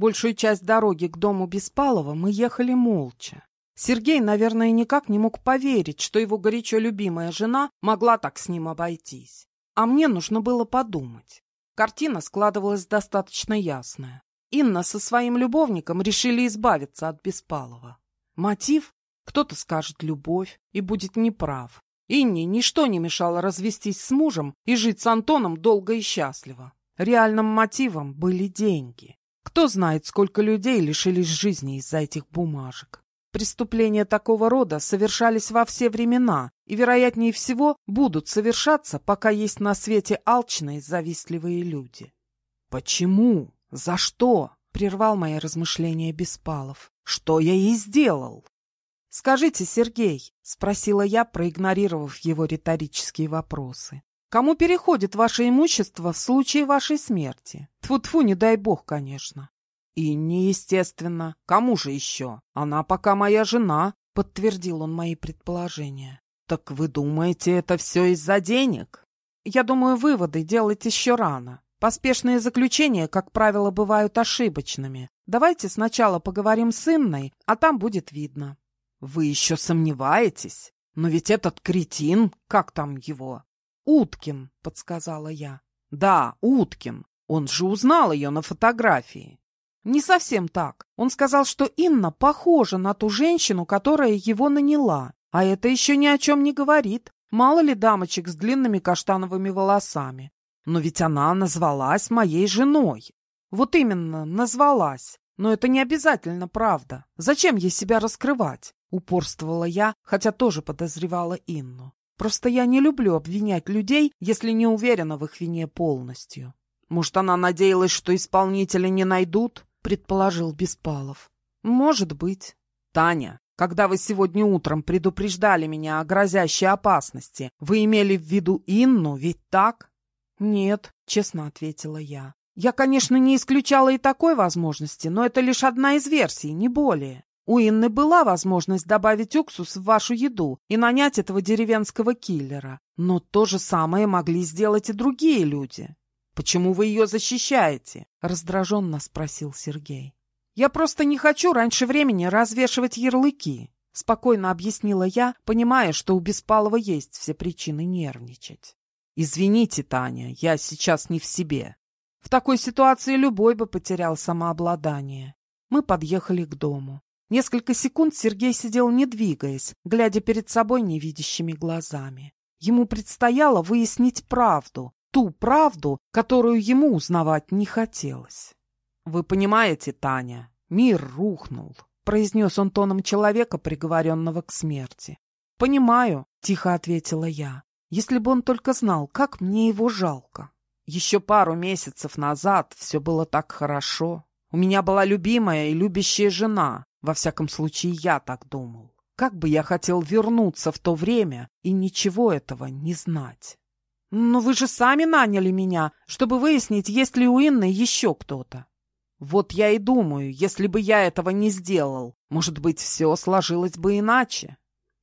Большую часть дороги к дому Беспалова мы ехали молча. Сергей, наверное, никак не мог поверить, что его горячо любимая жена могла так с ним обойтись. А мне нужно было подумать. Картина складывалась достаточно ясная. Инна со своим любовником решили избавиться от Беспалова. Мотив? Кто-то скажет любовь и будет неправ. Инне ничто не мешало развестись с мужем и жить с Антоном долго и счастливо. Реальным мотивом были деньги. Кто знает, сколько людей лишились жизни из-за этих бумажек. Преступления такого рода совершались во все времена и, вероятнее всего, будут совершаться, пока есть на свете алчные, завистливые люди. «Почему? За что?» — прервал мои размышления Беспалов. «Что я ей сделал?» «Скажите, Сергей», — спросила я, проигнорировав его риторические вопросы, «кому переходит ваше имущество в случае вашей смерти? Тфу-тфу, не дай бог, конечно». «И неестественно. Кому же еще? Она пока моя жена», — подтвердил он мои предположения. «Так вы думаете, это все из-за денег?» «Я думаю, выводы делать еще рано. Поспешные заключения, как правило, бывают ошибочными. Давайте сначала поговорим с Инной, а там будет видно». «Вы еще сомневаетесь? Но ведь этот кретин, как там его?» «Уткин», — подсказала я. «Да, Уткин. Он же узнал ее на фотографии». Не совсем так. Он сказал, что Инна похожа на ту женщину, которая его наняла. А это еще ни о чем не говорит. Мало ли дамочек с длинными каштановыми волосами. Но ведь она назвалась моей женой. Вот именно, назвалась. Но это не обязательно правда. Зачем ей себя раскрывать? Упорствовала я, хотя тоже подозревала Инну. Просто я не люблю обвинять людей, если не уверена в их вине полностью. Может, она надеялась, что исполнителя не найдут? — предположил Беспалов. «Может быть». «Таня, когда вы сегодня утром предупреждали меня о грозящей опасности, вы имели в виду Инну, ведь так?» «Нет», — честно ответила я. «Я, конечно, не исключала и такой возможности, но это лишь одна из версий, не более. У Инны была возможность добавить уксус в вашу еду и нанять этого деревенского киллера. Но то же самое могли сделать и другие люди. «Почему вы ее защищаете?» — раздраженно спросил Сергей. «Я просто не хочу раньше времени развешивать ярлыки», — спокойно объяснила я, понимая, что у Беспалова есть все причины нервничать. «Извините, Таня, я сейчас не в себе». В такой ситуации любой бы потерял самообладание. Мы подъехали к дому. Несколько секунд Сергей сидел не двигаясь, глядя перед собой невидящими глазами. Ему предстояло выяснить правду, ту правду, которую ему узнавать не хотелось. «Вы понимаете, Таня, мир рухнул», — произнес он тоном человека, приговоренного к смерти. «Понимаю», — тихо ответила я, — «если бы он только знал, как мне его жалко. Еще пару месяцев назад все было так хорошо. У меня была любимая и любящая жена, во всяком случае я так думал. Как бы я хотел вернуться в то время и ничего этого не знать. «Но вы же сами наняли меня, чтобы выяснить, есть ли у Инны еще кто-то». «Вот я и думаю, если бы я этого не сделал, может быть, все сложилось бы иначе».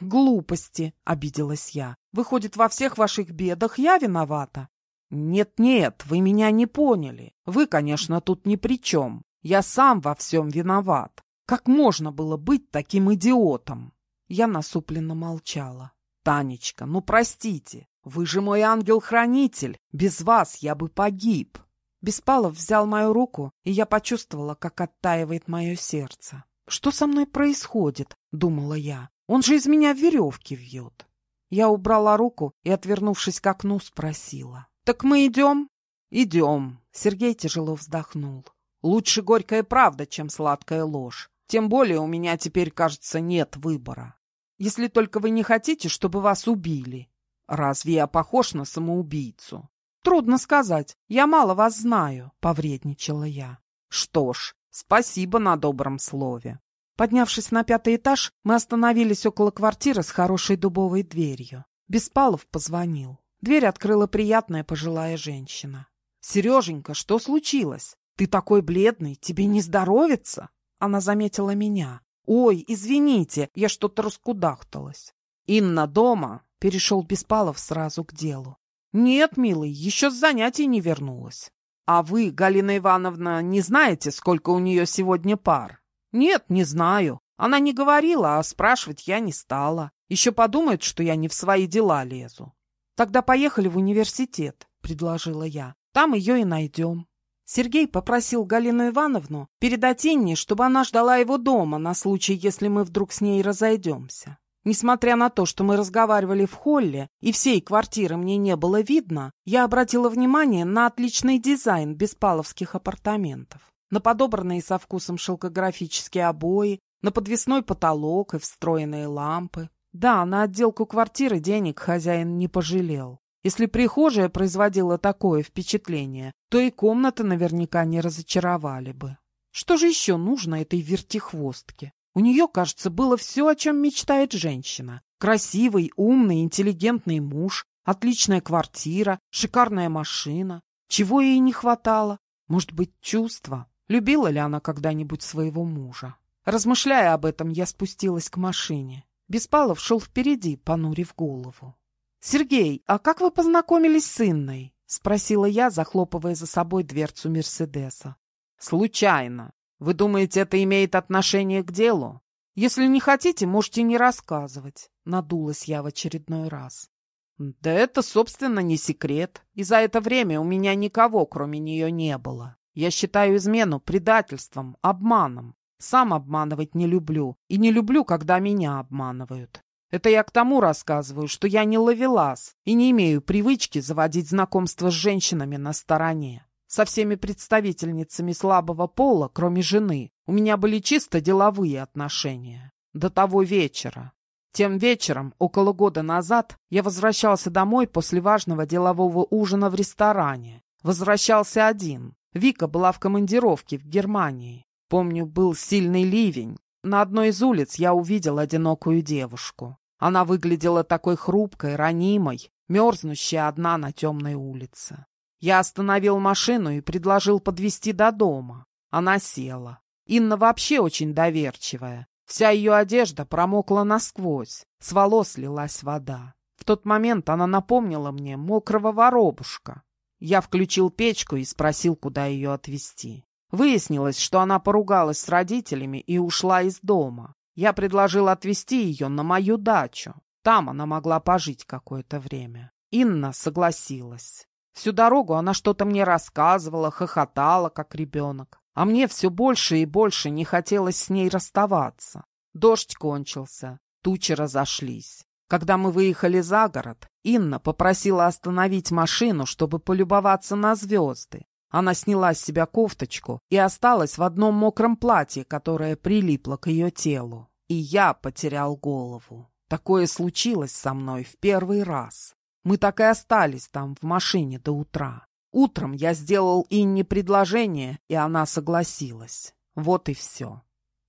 «Глупости», — обиделась я. «Выходит, во всех ваших бедах я виновата?» «Нет-нет, вы меня не поняли. Вы, конечно, тут ни при чем. Я сам во всем виноват. Как можно было быть таким идиотом?» Я насупленно молчала. «Танечка, ну простите, вы же мой ангел-хранитель. Без вас я бы погиб. Беспалов взял мою руку, и я почувствовала, как оттаивает мое сердце. «Что со мной происходит?» — думала я. «Он же из меня веревки вьет». Я убрала руку и, отвернувшись к окну, спросила. «Так мы идем?» «Идем», — Сергей тяжело вздохнул. «Лучше горькая правда, чем сладкая ложь. Тем более у меня теперь, кажется, нет выбора. Если только вы не хотите, чтобы вас убили. Разве я похож на самоубийцу? Трудно сказать. Я мало вас знаю, повредничала я. Что ж, спасибо на добром слове. Поднявшись на пятый этаж, мы остановились около квартиры с хорошей дубовой дверью. Беспалов позвонил. Дверь открыла приятная пожилая женщина. «Сереженька, что случилось? Ты такой бледный, тебе не здоровится?» Она заметила меня. «Ой, извините, я что-то раскудахталась». «Инна дома?» Перешел Беспалов сразу к делу. «Нет, милый, еще с занятий не вернулась». А вы, Галина Ивановна, не знаете, сколько у нее сегодня пар? Нет, не знаю. Она не говорила, а спрашивать я не стала. Еще подумает, что я не в свои дела лезу. Тогда поехали в университет, предложила я. Там ее и найдем. Сергей попросил Галину Ивановну передать Инне, чтобы она ждала его дома на случай, если мы вдруг с ней разойдемся. Несмотря на то, что мы разговаривали в холле и всей квартиры мне не было видно, я обратила внимание на отличный дизайн беспаловских апартаментов, на подобранные со вкусом шелкографические обои, на подвесной потолок и встроенные лампы. Да, на отделку квартиры денег хозяин не пожалел. Если прихожая производила такое впечатление, то и комнаты наверняка не разочаровали бы. Что же еще нужно этой вертихвостке? У нее, кажется, было все, о чем мечтает женщина. Красивый, умный, интеллигентный муж, отличная квартира, шикарная машина. Чего ей не хватало? Может быть, чувства? Любила ли она когда-нибудь своего мужа? Размышляя об этом, я спустилась к машине. Беспалов шел впереди, понурив голову. «Сергей, а как вы познакомились с Инной?» — спросила я, захлопывая за собой дверцу Мерседеса. «Случайно. Вы думаете, это имеет отношение к делу? Если не хотите, можете не рассказывать. Надулась я в очередной раз. Да это, собственно, не секрет. И за это время у меня никого, кроме нее, не было. Я считаю измену предательством, обманом. Сам обманывать не люблю. И не люблю, когда меня обманывают. Это я к тому рассказываю, что я не ловелас и не имею привычки заводить знакомства с женщинами на стороне. Со всеми представительницами слабого пола, кроме жены, у меня были чисто деловые отношения. До того вечера. Тем вечером, около года назад, я возвращался домой после важного делового ужина в ресторане. Возвращался один. Вика была в командировке в Германии. Помню, был сильный ливень. На одной из улиц я увидел одинокую девушку. Она выглядела такой хрупкой, ранимой, мерзнущей одна на темной улице. Я остановил машину и предложил подвезти до дома. Она села. Инна вообще очень доверчивая. Вся ее одежда промокла насквозь, с волос лилась вода. В тот момент она напомнила мне мокрого воробушка. Я включил печку и спросил, куда ее отвезти. Выяснилось, что она поругалась с родителями и ушла из дома. Я предложил отвезти ее на мою дачу. Там она могла пожить какое-то время. Инна согласилась. Всю дорогу она что-то мне рассказывала, хохотала, как ребенок. А мне все больше и больше не хотелось с ней расставаться. Дождь кончился, тучи разошлись. Когда мы выехали за город, Инна попросила остановить машину, чтобы полюбоваться на звезды. Она сняла с себя кофточку и осталась в одном мокром платье, которое прилипло к ее телу. И я потерял голову. Такое случилось со мной в первый раз. Мы так и остались там в машине до утра. Утром я сделал Инне предложение, и она согласилась. Вот и все.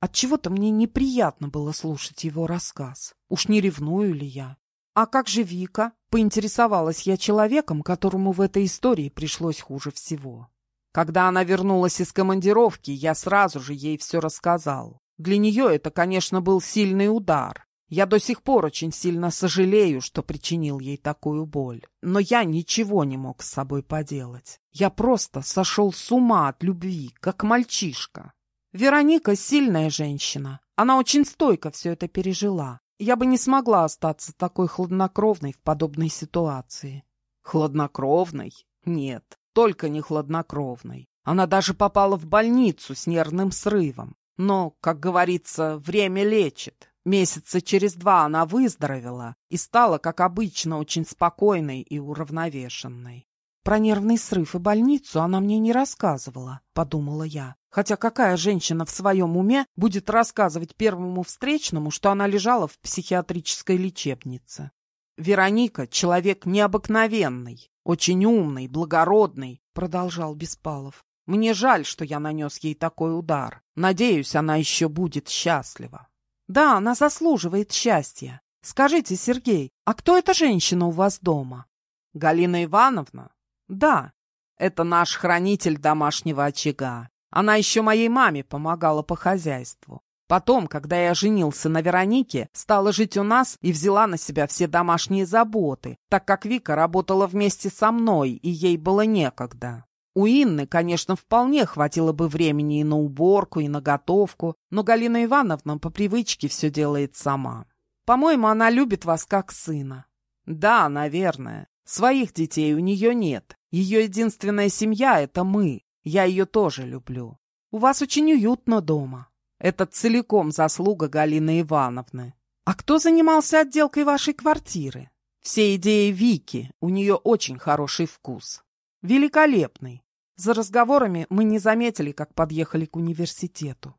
Отчего-то мне неприятно было слушать его рассказ. Уж не ревную ли я? А как же Вика? Поинтересовалась я человеком, которому в этой истории пришлось хуже всего. Когда она вернулась из командировки, я сразу же ей все рассказал. Для нее это, конечно, был сильный удар. Я до сих пор очень сильно сожалею, что причинил ей такую боль. Но я ничего не мог с собой поделать. Я просто сошел с ума от любви, как мальчишка. Вероника сильная женщина. Она очень стойко все это пережила. Я бы не смогла остаться такой хладнокровной в подобной ситуации. Хладнокровной? Нет, только не хладнокровной. Она даже попала в больницу с нервным срывом. Но, как говорится, время лечит. Месяца через два она выздоровела и стала, как обычно, очень спокойной и уравновешенной. Про нервный срыв и больницу она мне не рассказывала, подумала я. Хотя какая женщина в своем уме будет рассказывать первому встречному, что она лежала в психиатрической лечебнице? Вероника — человек необыкновенный, очень умный, благородный, продолжал Беспалов. Мне жаль, что я нанес ей такой удар. Надеюсь, она еще будет счастлива. Да, она заслуживает счастья. Скажите, Сергей, а кто эта женщина у вас дома? Галина Ивановна? Да, это наш хранитель домашнего очага. Она еще моей маме помогала по хозяйству. Потом, когда я женился на Веронике, стала жить у нас и взяла на себя все домашние заботы, так как Вика работала вместе со мной, и ей было некогда. У Инны, конечно, вполне хватило бы времени и на уборку, и на готовку, но Галина Ивановна по привычке все делает сама. По-моему, она любит вас как сына. Да, наверное. Своих детей у нее нет. Ее единственная семья — это мы. Я ее тоже люблю. У вас очень уютно дома. Это целиком заслуга Галины Ивановны. А кто занимался отделкой вашей квартиры? Все идеи Вики, у нее очень хороший вкус. Великолепный. За разговорами мы не заметили, как подъехали к университету.